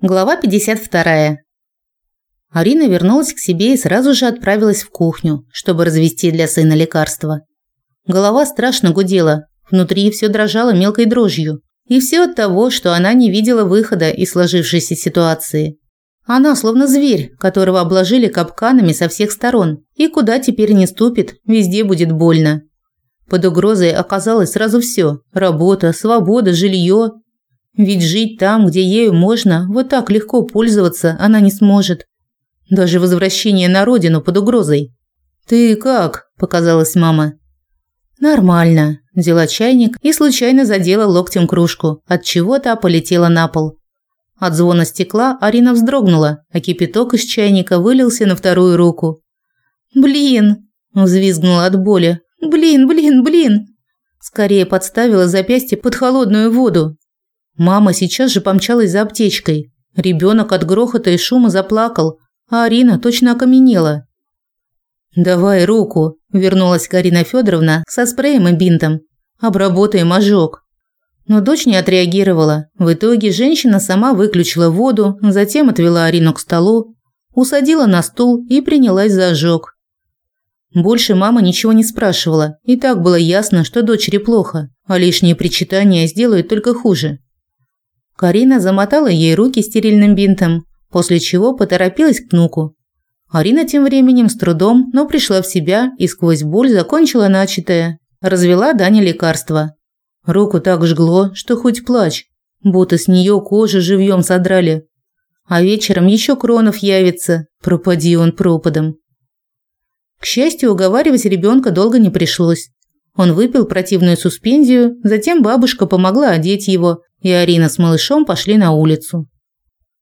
Глава 52. Арина вернулась к себе и сразу же отправилась в кухню, чтобы развести для сына лекарство. Голова страшно гудела, внутри все дрожало мелкой дрожью. И все от того, что она не видела выхода из сложившейся ситуации. Она словно зверь, которого обложили капканами со всех сторон, и куда теперь не ступит, везде будет больно. Под угрозой оказалось сразу все: работа, свобода, жилье, ведь жить там, где ею можно, вот так легко пользоваться она не сможет. Даже возвращение на родину под угрозой. «Ты как?» – показалась мама. «Нормально», – взяла чайник и случайно задела локтем кружку, от чего та полетела на пол. От звона стекла Арина вздрогнула, а кипяток из чайника вылился на вторую руку. «Блин!» – взвизгнула от боли. «Блин, блин, блин!» Скорее подставила запястье под холодную воду, Мама сейчас же помчалась за аптечкой. Ребенок от грохота и шума заплакал, а Арина точно окаменела. «Давай руку», – вернулась Карина Федоровна со спреем и бинтом. «Обработаем ожог». Но дочь не отреагировала. В итоге женщина сама выключила воду, затем отвела Арину к столу, усадила на стул и принялась за ожог. Больше мама ничего не спрашивала, и так было ясно, что дочери плохо, а лишние причитания сделают только хуже. Карина замотала ей руки стерильным бинтом, после чего поторопилась к внуку. Арина тем временем с трудом, но пришла в себя и сквозь боль закончила начатое. Развела Дане лекарство. Руку так жгло, что хоть плачь, будто с нее кожу живьем содрали. А вечером еще Кронов явится, пропади он пропадом. К счастью, уговаривать ребенка долго не пришлось. Он выпил противную суспензию, затем бабушка помогла одеть его, и Арина с малышом пошли на улицу.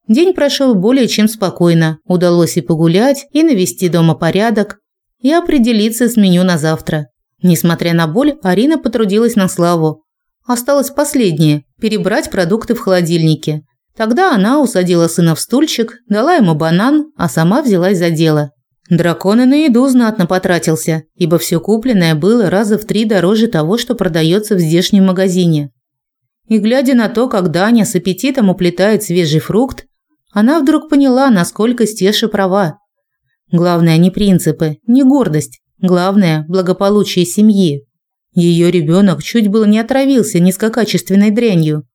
День прошел более чем спокойно. Удалось и погулять, и навести дома порядок, и определиться с меню на завтра. Несмотря на боль, Арина потрудилась на славу. Осталось последнее – перебрать продукты в холодильнике. Тогда она усадила сына в стульчик, дала ему банан, а сама взялась за дело. Дракон и на еду знатно потратился, ибо все купленное было раза в три дороже того, что продается в здешнем магазине. И глядя на то, как Даня с аппетитом уплетает свежий фрукт, она вдруг поняла, насколько Стеша права. Главное не принципы, не гордость, главное благополучие семьи. Ее ребенок чуть было не отравился низкокачественной дрянью.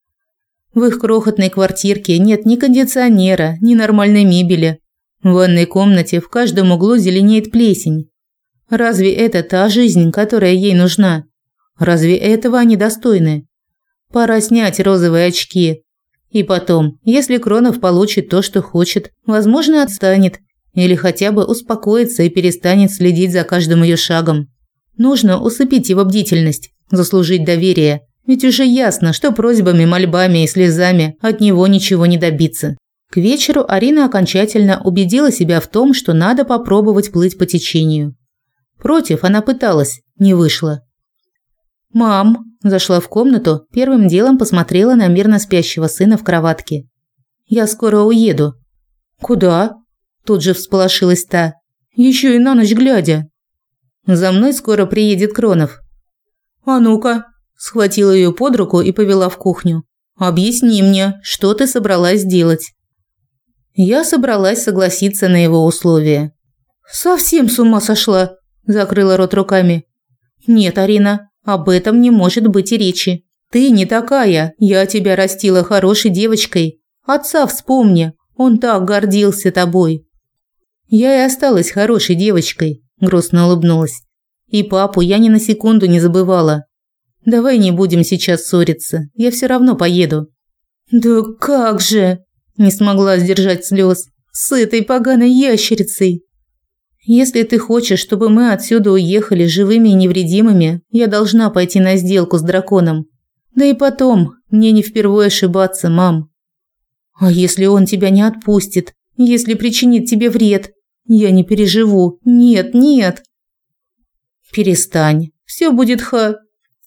В их крохотной квартирке нет ни кондиционера, ни нормальной мебели. В ванной комнате в каждом углу зеленеет плесень. Разве это та жизнь, которая ей нужна? Разве этого они достойны? Пора снять розовые очки. И потом, если Кронов получит то, что хочет, возможно, отстанет или хотя бы успокоится и перестанет следить за каждым ее шагом. Нужно усыпить его бдительность, заслужить доверие, ведь уже ясно, что просьбами, мольбами и слезами от него ничего не добиться. К вечеру Арина окончательно убедила себя в том, что надо попробовать плыть по течению. Против она пыталась, не вышло. «Мам!» – зашла в комнату, первым делом посмотрела на мирно спящего сына в кроватке. «Я скоро уеду». «Куда?» – тут же всполошилась та. «Еще и на ночь глядя». «За мной скоро приедет Кронов». «А ну-ка!» – схватила ее под руку и повела в кухню. «Объясни мне, что ты собралась делать?» Я собралась согласиться на его условия. «Совсем с ума сошла!» – закрыла рот руками. «Нет, Арина, об этом не может быть и речи. Ты не такая. Я тебя растила хорошей девочкой. Отца вспомни. Он так гордился тобой. Я и осталась хорошей девочкой, грустно улыбнулась. И папу я ни на секунду не забывала. Давай не будем сейчас ссориться. Я все равно поеду. Да как же? Не смогла сдержать слез. С этой поганой ящерицей. Если ты хочешь, чтобы мы отсюда уехали живыми и невредимыми, я должна пойти на сделку с драконом. Да и потом, мне не впервые ошибаться, мам. А если он тебя не отпустит? Если причинит тебе вред? Я не переживу. Нет, нет. Перестань. Все будет ха...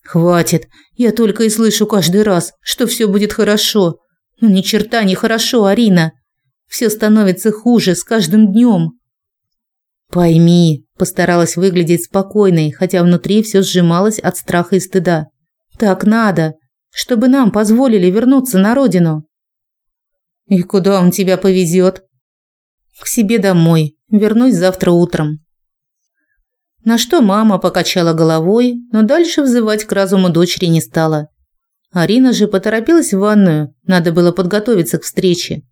Хватит. Я только и слышу каждый раз, что все будет хорошо. Но ни черта не хорошо, Арина. Все становится хуже с каждым днем. Пойми, постаралась выглядеть спокойной, хотя внутри все сжималось от страха и стыда. Так надо, чтобы нам позволили вернуться на родину. И куда он тебя повезет? К себе домой. Вернусь завтра утром. На что мама покачала головой, но дальше взывать к разуму дочери не стала. Арина же поторопилась в ванную, надо было подготовиться к встрече.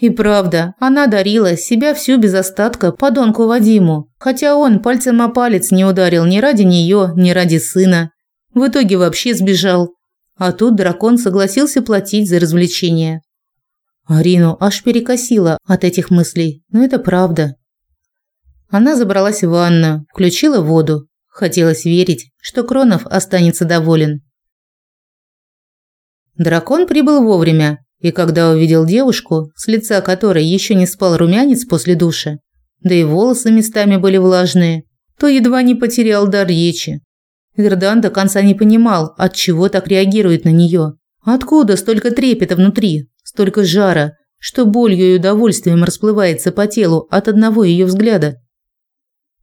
И правда, она дарила себя всю без остатка подонку Вадиму, хотя он пальцем о палец не ударил ни ради нее, ни ради сына. В итоге вообще сбежал. А тут дракон согласился платить за развлечение. Арину аж перекосило от этих мыслей, но это правда. Она забралась в ванну, включила воду. Хотелось верить, что Кронов останется доволен. Дракон прибыл вовремя, и когда увидел девушку, с лица которой еще не спал румянец после душа, да и волосы местами были влажные, то едва не потерял дар речи. Вердан до конца не понимал, от чего так реагирует на нее. Откуда столько трепета внутри, столько жара, что болью и удовольствием расплывается по телу от одного ее взгляда.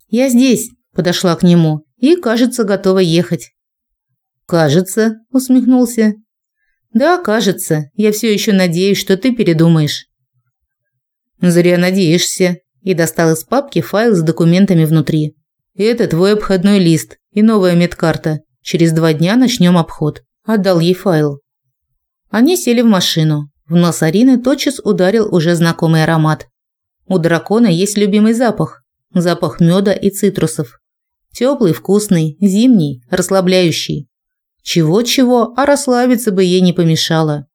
«Я здесь», – подошла к нему, и, кажется, готова ехать. «Кажется», – усмехнулся, да, кажется. Я все еще надеюсь, что ты передумаешь. Зря надеешься. И достал из папки файл с документами внутри. Это твой обходной лист и новая медкарта. Через два дня начнем обход. Отдал ей файл. Они сели в машину. В нос Арины тотчас ударил уже знакомый аромат. У дракона есть любимый запах. Запах меда и цитрусов. Теплый, вкусный, зимний, расслабляющий. Чего-чего, а расслабиться бы ей не помешало.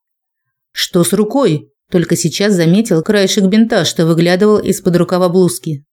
Что с рукой? Только сейчас заметил краешек бинта, что выглядывал из-под рукава блузки.